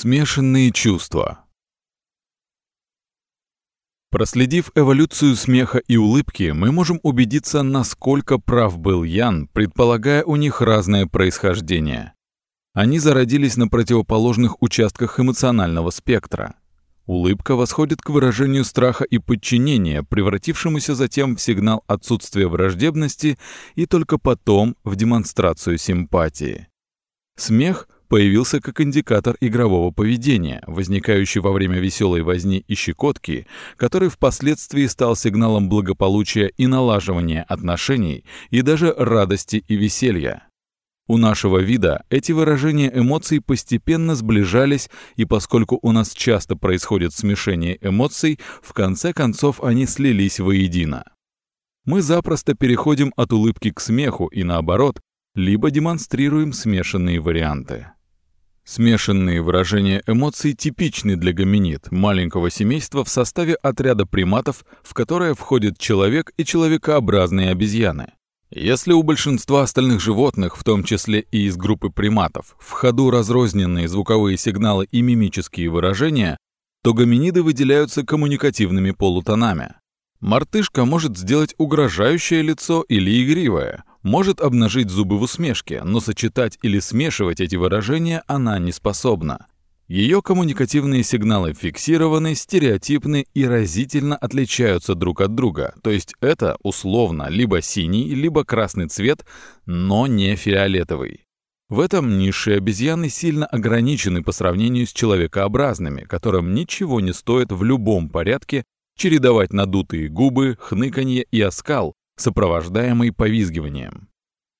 Смешанные чувства. Проследив эволюцию смеха и улыбки, мы можем убедиться, насколько прав был Ян, предполагая у них разное происхождение. Они зародились на противоположных участках эмоционального спектра. Улыбка восходит к выражению страха и подчинения, превратившемуся затем в сигнал отсутствия враждебности и только потом в демонстрацию симпатии. Смех — появился как индикатор игрового поведения, возникающий во время веселой возни и щекотки, который впоследствии стал сигналом благополучия и налаживания отношений и даже радости и веселья. У нашего вида эти выражения эмоций постепенно сближались, и поскольку у нас часто происходит смешение эмоций, в конце концов они слились воедино. Мы запросто переходим от улыбки к смеху и наоборот, либо демонстрируем смешанные варианты. Смешанные выражения эмоций типичны для гоминид, маленького семейства в составе отряда приматов, в которое входит человек и человекообразные обезьяны. Если у большинства остальных животных, в том числе и из группы приматов, в ходу разрозненные звуковые сигналы и мимические выражения, то гоминиды выделяются коммуникативными полутонами. Мартышка может сделать угрожающее лицо или игривое, может обнажить зубы в усмешке, но сочетать или смешивать эти выражения она не способна. Ее коммуникативные сигналы фиксированы, стереотипны и разительно отличаются друг от друга, то есть это условно либо синий, либо красный цвет, но не фиолетовый. В этом низшие обезьяны сильно ограничены по сравнению с человекообразными, которым ничего не стоит в любом порядке чередовать надутые губы, хныканье и оскал, сопровождаемый повизгиванием.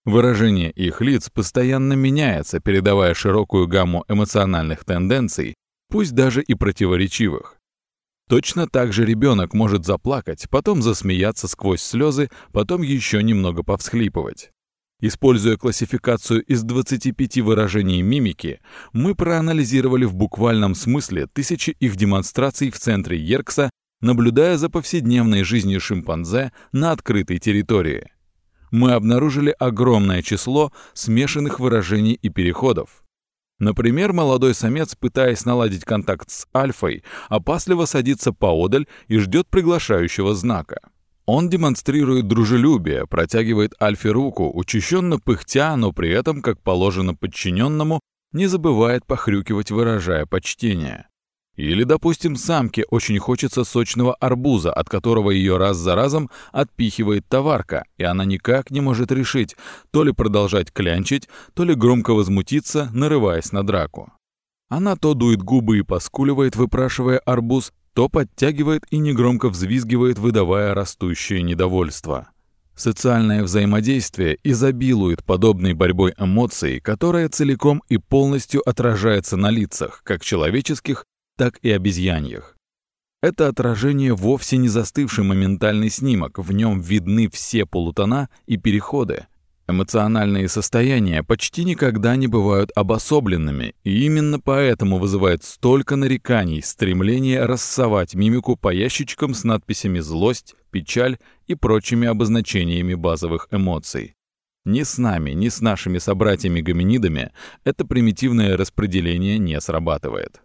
Выражение их лиц постоянно меняется, передавая широкую гамму эмоциональных тенденций, пусть даже и противоречивых. Точно так же ребенок может заплакать, потом засмеяться сквозь слезы, потом еще немного повсхлипывать. Используя классификацию из 25 выражений мимики, мы проанализировали в буквальном смысле тысячи их демонстраций в центре Еркса наблюдая за повседневной жизнью шимпанзе на открытой территории. Мы обнаружили огромное число смешанных выражений и переходов. Например, молодой самец, пытаясь наладить контакт с альфой, опасливо садится поодаль и ждет приглашающего знака. Он демонстрирует дружелюбие, протягивает альфе руку, учащенно пыхтя, но при этом, как положено подчиненному, не забывает похрюкивать, выражая почтение. Или, допустим, самке очень хочется сочного арбуза, от которого ее раз за разом отпихивает товарка, и она никак не может решить, то ли продолжать клянчить, то ли громко возмутиться, нарываясь на драку. Она то дует губы и поскуливает, выпрашивая арбуз, то подтягивает и негромко взвизгивает, выдавая растущее недовольство. Социальное взаимодействие изобилует подобной борьбой эмоций, которая целиком и полностью отражается на лицах, как человеческих, так и обезьяньях. Это отражение вовсе не застывший моментальный снимок, в нем видны все полутона и переходы. Эмоциональные состояния почти никогда не бывают обособленными, и именно поэтому вызывает столько нареканий стремление рассовать мимику по ящичкам с надписями «злость», «печаль» и прочими обозначениями базовых эмоций. Ни с нами, ни с нашими собратьями-гоминидами это примитивное распределение не срабатывает.